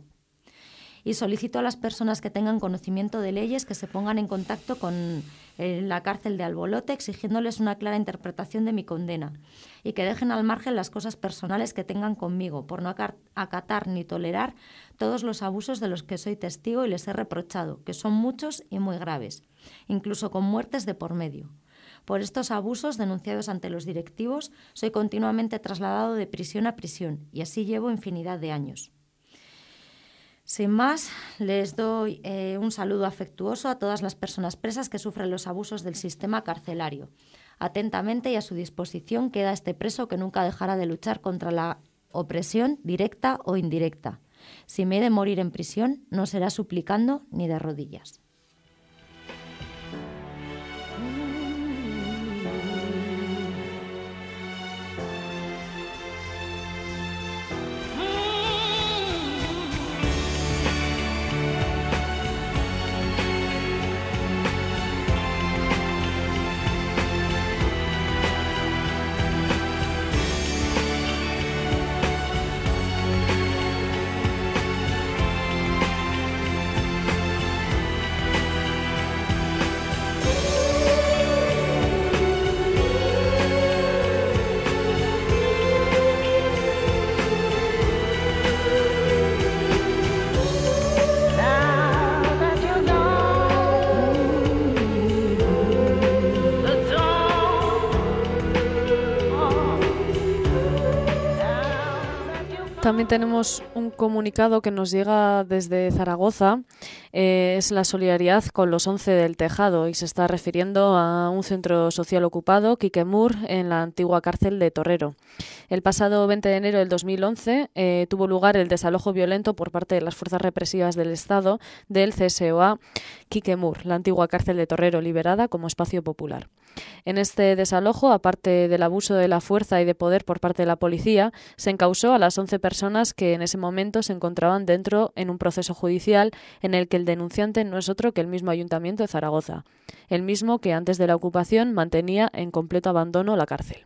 Y solicito a las personas que tengan conocimiento de leyes que se pongan en contacto con eh, la cárcel de Albolote exigiéndoles una clara interpretación de mi condena y que dejen al margen las cosas personales que tengan conmigo por no acatar ni tolerar todos los abusos de los que soy testigo y les he reprochado, que son muchos y muy graves incluso con muertes de por medio. Por estos abusos denunciados ante los directivos, soy continuamente trasladado de prisión a prisión y así llevo infinidad de años. Sin más, les doy eh, un saludo afectuoso a todas las personas presas que sufren los abusos del sistema carcelario. Atentamente y a su disposición queda este preso que nunca dejará de luchar contra la opresión directa o indirecta. Si me he de morir en prisión, no será suplicando ni de rodillas. También tenemos un comunicado que nos llega desde Zaragoza. Eh, es la solidaridad con los 11 del Tejado y se está refiriendo a un centro social ocupado, Quiquemur, en la antigua cárcel de Torrero. El pasado 20 de enero del 2011 eh, tuvo lugar el desalojo violento por parte de las fuerzas represivas del Estado del CSOA Quiquemur, la antigua cárcel de Torrero liberada como espacio popular. En este desalojo, aparte del abuso de la fuerza y de poder por parte de la policía, se encausó a las 11 personas que en ese momento se encontraban dentro en un proceso judicial en el que el denunciante no es otro que el mismo Ayuntamiento de Zaragoza, el mismo que antes de la ocupación mantenía en completo abandono la cárcel.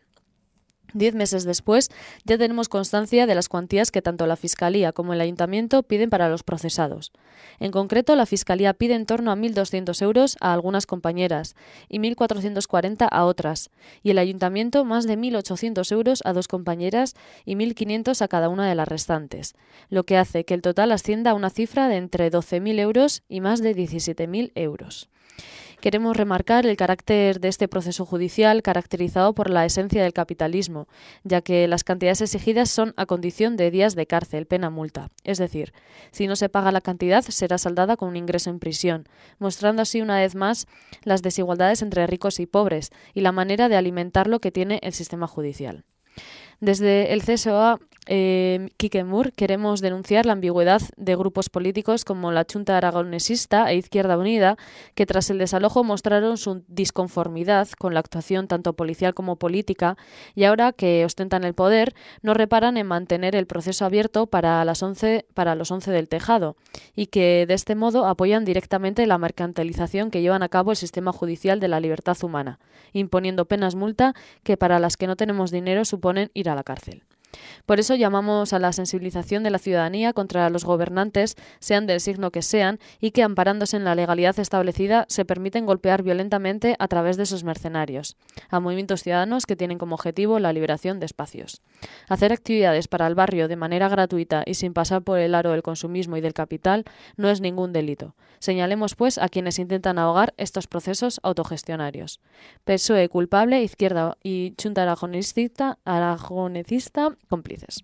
Diez meses después, ya tenemos constancia de las cuantías que tanto la Fiscalía como el Ayuntamiento piden para los procesados. En concreto, la Fiscalía pide en torno a 1.200 euros a algunas compañeras y 1.440 a otras, y el Ayuntamiento más de 1.800 euros a dos compañeras y 1.500 a cada una de las restantes, lo que hace que el total ascienda a una cifra de entre 12.000 euros y más de 17.000 euros. Queremos remarcar el carácter de este proceso judicial caracterizado por la esencia del capitalismo, ya que las cantidades exigidas son a condición de días de cárcel, pena multa. Es decir, si no se paga la cantidad, será saldada con un ingreso en prisión, mostrando así una vez más las desigualdades entre ricos y pobres y la manera de alimentarlo que tiene el sistema judicial. Desde el CSOA eh, Quique Moore queremos denunciar la ambigüedad de grupos políticos como la Junta Aragonesista e Izquierda Unida, que tras el desalojo mostraron su disconformidad con la actuación tanto policial como política y ahora que ostentan el poder no reparan en mantener el proceso abierto para, las 11, para los 11 del tejado y que de este modo apoyan directamente la mercantilización que llevan a cabo el sistema judicial de la libertad humana, imponiendo penas multa que para las que no tenemos dinero suponen ir a la cárcel. Por eso llamamos a la sensibilización de la ciudadanía contra los gobernantes, sean del signo que sean, y que, amparándose en la legalidad establecida, se permiten golpear violentamente a través de sus mercenarios, a movimientos ciudadanos que tienen como objetivo la liberación de espacios. Hacer actividades para el barrio de manera gratuita y sin pasar por el aro del consumismo y del capital no es ningún delito. Señalemos, pues, a quienes intentan ahogar estos procesos autogestionarios. PSOE culpable, izquierda y aragonecista, aragonecista cómplices.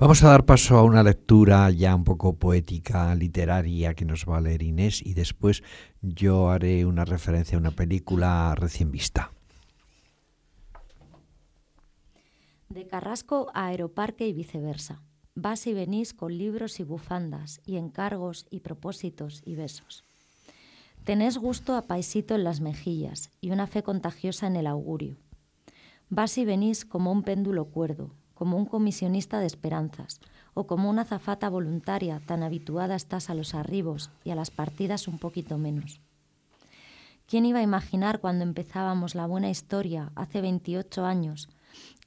Vamos a dar paso a una lectura ya un poco poética, literaria, que nos va a leer Inés y después yo haré una referencia a una película recién vista. De Carrasco a Aeroparque y viceversa. Vas y venís con libros y bufandas, y encargos y propósitos y besos. Tenés gusto a paisito en las mejillas y una fe contagiosa en el augurio. Vas y venís como un péndulo cuerdo, como un comisionista de esperanzas, o como una zafata voluntaria tan habituada estás a los arribos y a las partidas un poquito menos. ¿Quién iba a imaginar cuando empezábamos la buena historia hace 28 años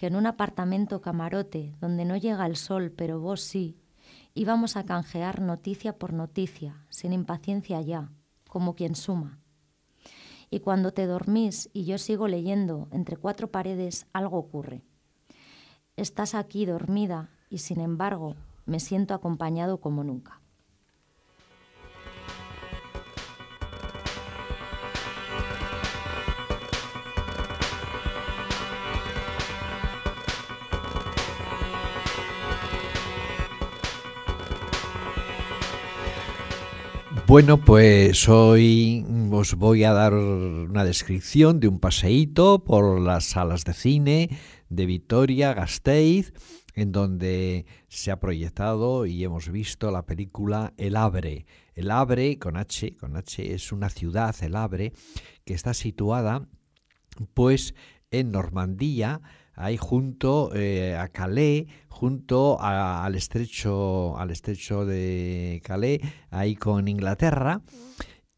que en un apartamento camarote donde no llega el sol, pero vos sí, íbamos a canjear noticia por noticia, sin impaciencia ya, como quien suma? Y cuando te dormís y yo sigo leyendo entre cuatro paredes, algo ocurre. Estás aquí dormida y sin embargo me siento acompañado como nunca. Bueno, pues hoy os voy a dar una descripción de un paseíto por las salas de cine de Vitoria, Gasteiz, en donde se ha proyectado y hemos visto la película El Abre. El Abre, con H, con H, es una ciudad, El Abre, que está situada pues en Normandía, ahí junto eh, a Calais, junto al estrecho al estrecho de Calais, ahí con Inglaterra.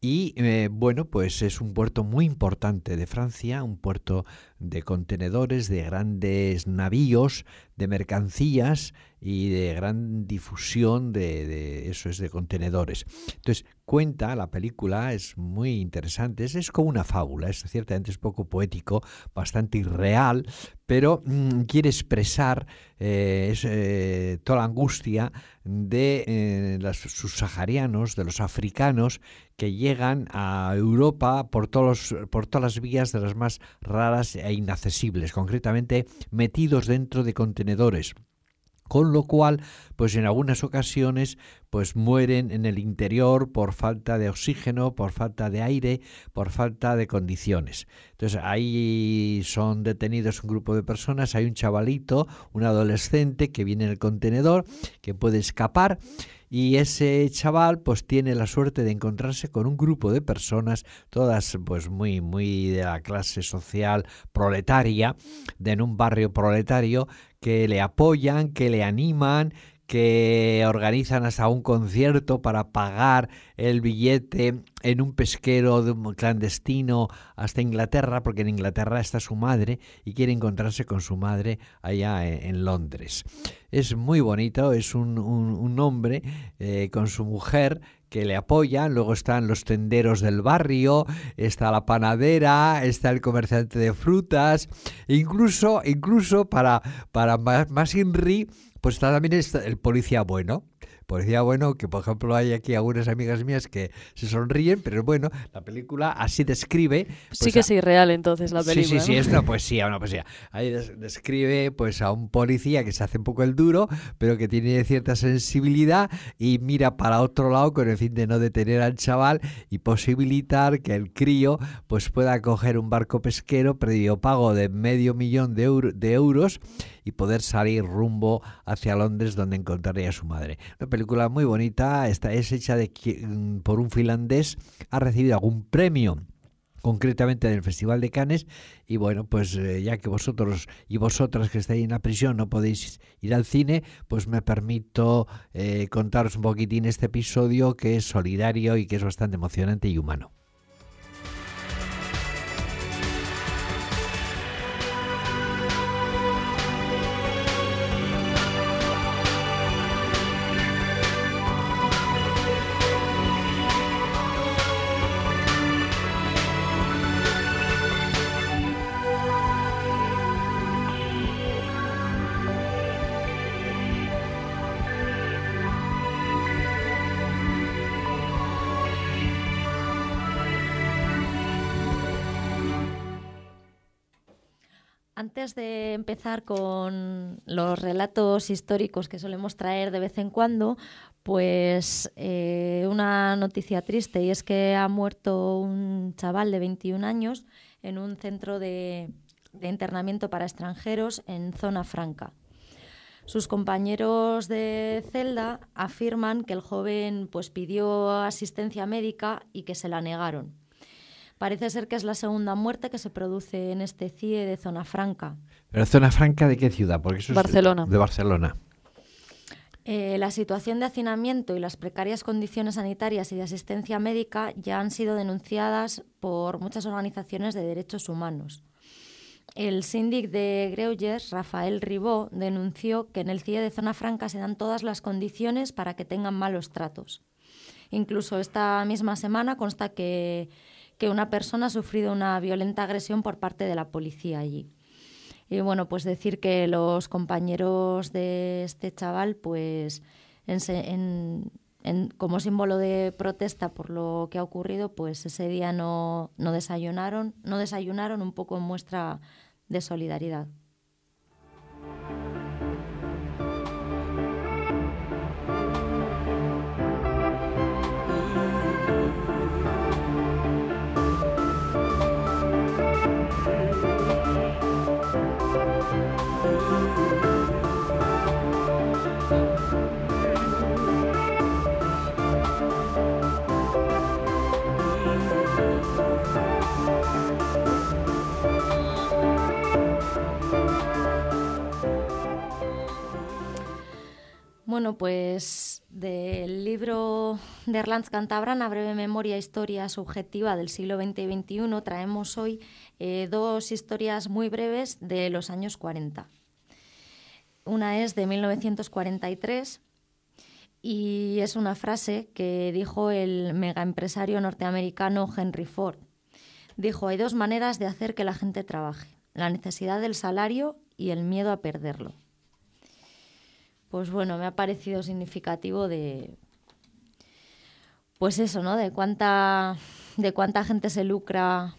Y eh, bueno, pues es un puerto muy importante de Francia, un puerto de contenedores, de grandes navíos, de mercancías y de gran difusión de, de- eso es de contenedores. Entonces cuenta la película es muy interesante, es, como una fábula, es ciertamente es poco poético, bastante irreal, pero mm, quiere expresar eh, eh, toda la angustia de eh, los subsaharianos, de los africanos que llegan a Europa por, todos los- por todas las vías de las más raras e inaccesibles, concretamente metidos dentro de contenedores. Con lo cual, pues en algunas ocasiones, pues mueren en el interior por falta de oxígeno, por falta de aire, por falta de condiciones. Entonces ahí son detenidos un grupo de personas, hay un chavalito, un adolescente que viene en el contenedor, que puede escapar y ese chaval pues tiene la suerte de encontrarse con un grupo de personas, todas pues muy, muy de la clase social proletaria, de en un barrio proletario, que le apoyan, que le animan, que organizan hasta un concierto para pagar el billete en un pesquero de un clandestino hasta Inglaterra, porque en Inglaterra está su madre y quiere encontrarse con su madre allá en, en Londres. Es muy bonito, es un, un- hombre eh, con su mujer que le apoyan, luego están los tenderos del barrio, está la panadera, está el comerciante de frutas, incluso, incluso para, para más, más pues está también está el policía bueno. Policía bueno, que por ejemplo hay aquí algunas amigas mías que se sonríen, pero bueno, la película así describe. sí pues, que a- es irreal entonces la Sí, película. sí, sí, ¿no? es una poesía, una poesía. Ahí des- describe pues a un policía que se hace un poco el duro, pero que tiene cierta sensibilidad y mira para otro lado con el fin de no detener al chaval y posibilitar que el crío pues pueda coger un barco pesquero previo pago de medio millón de, euro- de euros y poder salir rumbo hacia Londres donde encontraría a su madre. Una película muy bonita, esta es hecha de, mm, por un finlandés, ha recibido algún premio concretamente del Festival de Cannes y bueno pues eh, ya que vosotros y vosotras que estáis en la prisión no podéis ir al cine pues me permito eh, contaros un poquitín este episodio que es solidario y que es bastante emocionante y humano De empezar con los relatos históricos que solemos traer de vez en cuando, pues eh, una noticia triste y es que ha muerto un chaval de 21 años en un centro de, de internamiento para extranjeros en Zona Franca. Sus compañeros de celda afirman que el joven pues, pidió asistencia médica y que se la negaron. Parece ser que es la segunda muerte que se produce en este CIE de Zona Franca. pero zona franca de qué ciudad porque eso es Barcelona. de Barcelona Eh, la situación de hacinamiento y las precarias condiciones sanitarias y de asistencia médica ya han sido denunciadas por muchas organizaciones de derechos humanos. El síndic de Greuges, Rafael Ribó, denunció que en el CIE de Zona Franca se dan todas las condiciones para que tengan malos tratos. Incluso esta misma semana consta que, que una persona ha sufrido una violenta agresión por parte de la policía allí. Y bueno, pues decir que los compañeros de este chaval, pues como símbolo de protesta por lo que ha ocurrido, pues ese día no, no desayunaron, no desayunaron un poco en muestra de solidaridad. Bueno, pues del libro de Erlanz Cantabrana, Breve Memoria, Historia Subjetiva del siglo XX y XXI, traemos hoy eh, dos historias muy breves de los años 40. Una es de 1943 y es una frase que dijo el megaempresario norteamericano Henry Ford. Dijo, hay dos maneras de hacer que la gente trabaje, la necesidad del salario y el miedo a perderlo pues bueno, me ha parecido significativo de pues eso, ¿no? De cuánta de cuánta gente se lucra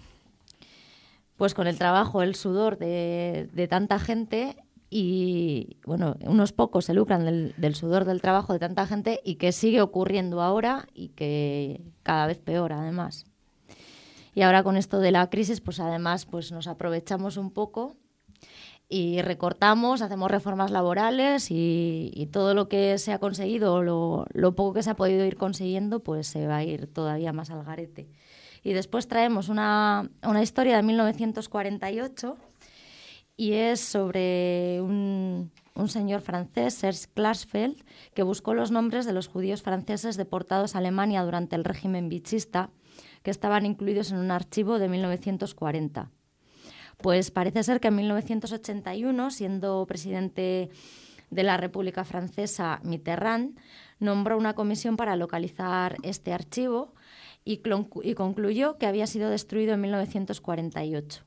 pues con el trabajo, el sudor de, de tanta gente y bueno, unos pocos se lucran del, del sudor del trabajo de tanta gente y que sigue ocurriendo ahora y que cada vez peor además. Y ahora con esto de la crisis, pues además pues nos aprovechamos un poco y recortamos, hacemos reformas laborales y, todo lo que se ha conseguido, lo, poco que se ha podido ir consiguiendo, pues se va a ir todavía más al garete. Y después traemos una, una historia de 1948 y es sobre un, un señor francés, Serge Klarsfeld, que buscó los nombres de los judíos franceses deportados a Alemania durante el régimen vicista, que estaban incluidos en un archivo de 1940. Pues parece ser que en 1981, siendo presidente de la República Francesa Mitterrand, nombró una comisión para localizar este archivo y, concluyó que había sido destruido en 1948.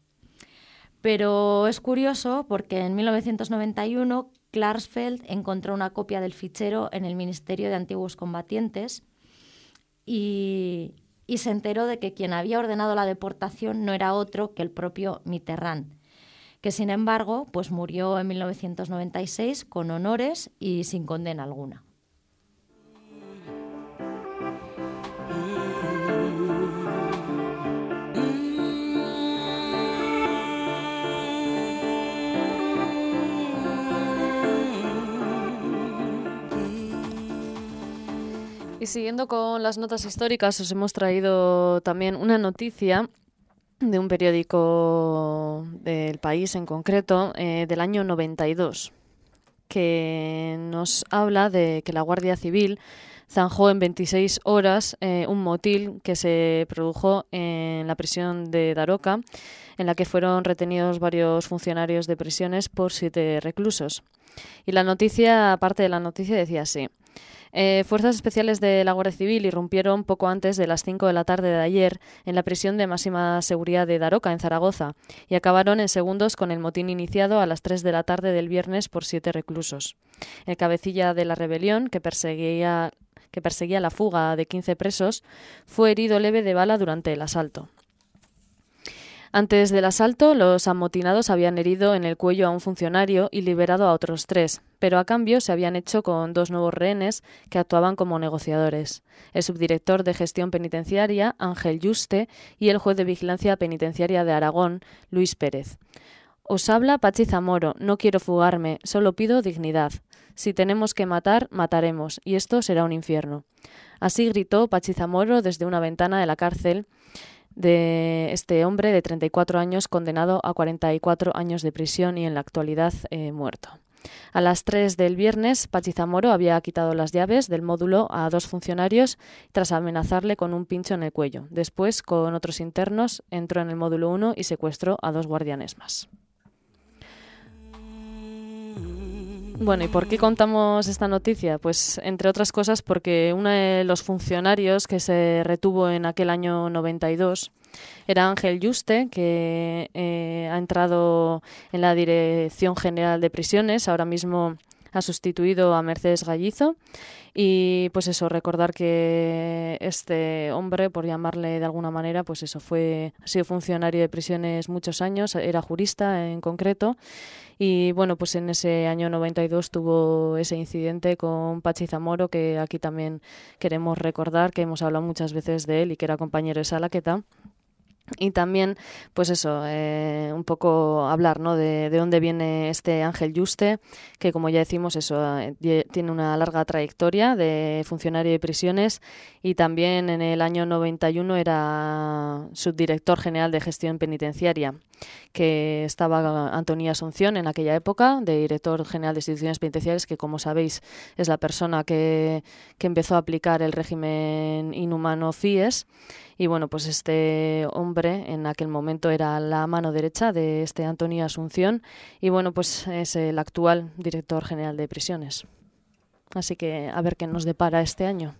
Pero es curioso porque en 1991 Klarsfeld encontró una copia del fichero en el Ministerio de Antiguos Combatientes y, y se enteró de que quien había ordenado la deportación no era otro que el propio Mitterrand, que sin embargo pues murió en 1996 con honores y sin condena alguna. Siguiendo con las notas históricas, os hemos traído también una noticia de un periódico del país en concreto, eh, del año 92, que nos habla de que la Guardia Civil zanjó en 26 horas eh, un motil que se produjo en la prisión de Daroca, en la que fueron retenidos varios funcionarios de prisiones por siete reclusos. Y la noticia, aparte de la noticia, decía así. Eh, fuerzas especiales de la Guardia Civil irrumpieron poco antes de las 5 de la tarde de ayer en la prisión de máxima seguridad de Daroca, en Zaragoza, y acabaron en segundos con el motín iniciado a las 3 de la tarde del viernes por siete reclusos. El cabecilla de la rebelión, que perseguía, que perseguía la fuga de 15 presos, fue herido leve de bala durante el asalto. Antes del asalto, los amotinados habían herido en el cuello a un funcionario y liberado a otros tres, pero a cambio se habían hecho con dos nuevos rehenes que actuaban como negociadores, el subdirector de gestión penitenciaria, Ángel Yuste, y el juez de vigilancia penitenciaria de Aragón, Luis Pérez. Os habla Pachi Zamoro, no quiero fugarme, solo pido dignidad. Si tenemos que matar, mataremos, y esto será un infierno. Así gritó Pachi Zamoro desde una ventana de la cárcel de este hombre de 34 años condenado a 44 años de prisión y en la actualidad eh, muerto. A las 3 del viernes, Pachi Zamoro había quitado las llaves del módulo a dos funcionarios tras amenazarle con un pincho en el cuello. Después, con otros internos, entró en el módulo 1 y secuestró a dos guardianes más. Bueno, ¿y por qué contamos esta noticia? Pues entre otras cosas porque uno de los funcionarios que se retuvo en aquel año 92 era Ángel Yuste, que eh, ha entrado en la Dirección General de Prisiones, ahora mismo ha sustituido a Mercedes Gallizo. Y pues eso, recordar que este hombre, por llamarle de alguna manera, pues eso, fue, ha sido funcionario de prisiones muchos años, era jurista en concreto. Y bueno, pues en ese año 92 tuvo ese incidente con Pachi Zamoro, que aquí también queremos recordar, que hemos hablado muchas veces de él y que era compañero de Salaqueta. Y también, pues eso, eh, un poco hablar ¿no? de, de dónde viene este Ángel Yuste, que como ya decimos, eso eh, tie- tiene una larga trayectoria de funcionario de prisiones y también en el año 91 era subdirector general de gestión penitenciaria, que estaba Antonio Asunción en aquella época, de director general de instituciones penitenciarias, que como sabéis es la persona que, que empezó a aplicar el régimen inhumano FIES. Y bueno, pues este hombre en aquel momento era la mano derecha de este Antonio Asunción y bueno, pues es el actual director general de prisiones. Así que a ver qué nos depara este año.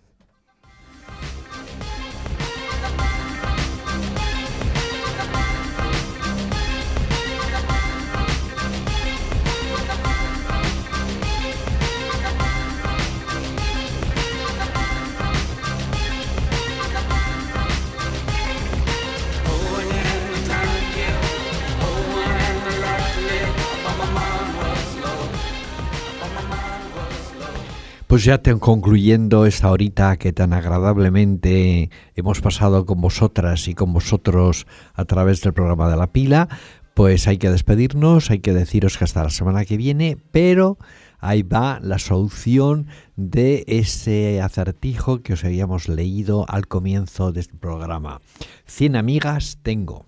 Ya concluyendo esta horita que tan agradablemente hemos pasado con vosotras y con vosotros a través del programa de la pila, pues hay que despedirnos, hay que deciros que hasta la semana que viene, pero ahí va la solución de ese acertijo que os habíamos leído al comienzo de este programa. 100 amigas tengo,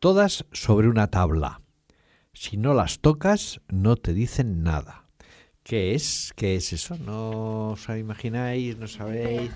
todas sobre una tabla. Si no las tocas, no te dicen nada. ¿Qué es? ¿Qué es eso? ¿No os imagináis? ¿No sabéis?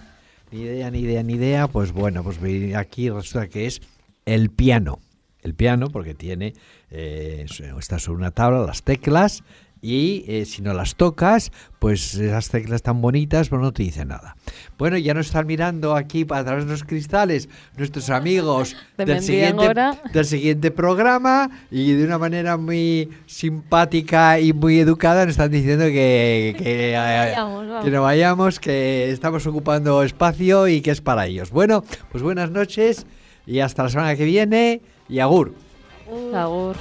Ni idea, ni idea, ni idea. Pues bueno, pues aquí resulta que es el piano. El piano, porque tiene, eh, está sobre una tabla, las teclas, y eh, si no las tocas, pues esas teclas tan bonitas, pues no te dicen nada. Bueno, ya nos están mirando aquí a través de los cristales nuestros amigos De del siguiente, del siguiente programa y de una manera muy simpática y muy educada nos están diciendo que, que, eh, Vayamos, vamos. que no vayamos, que estamos ocupando espacio y que es para ellos. Bueno, pues buenas noches y hasta la semana que viene y agur. Agur.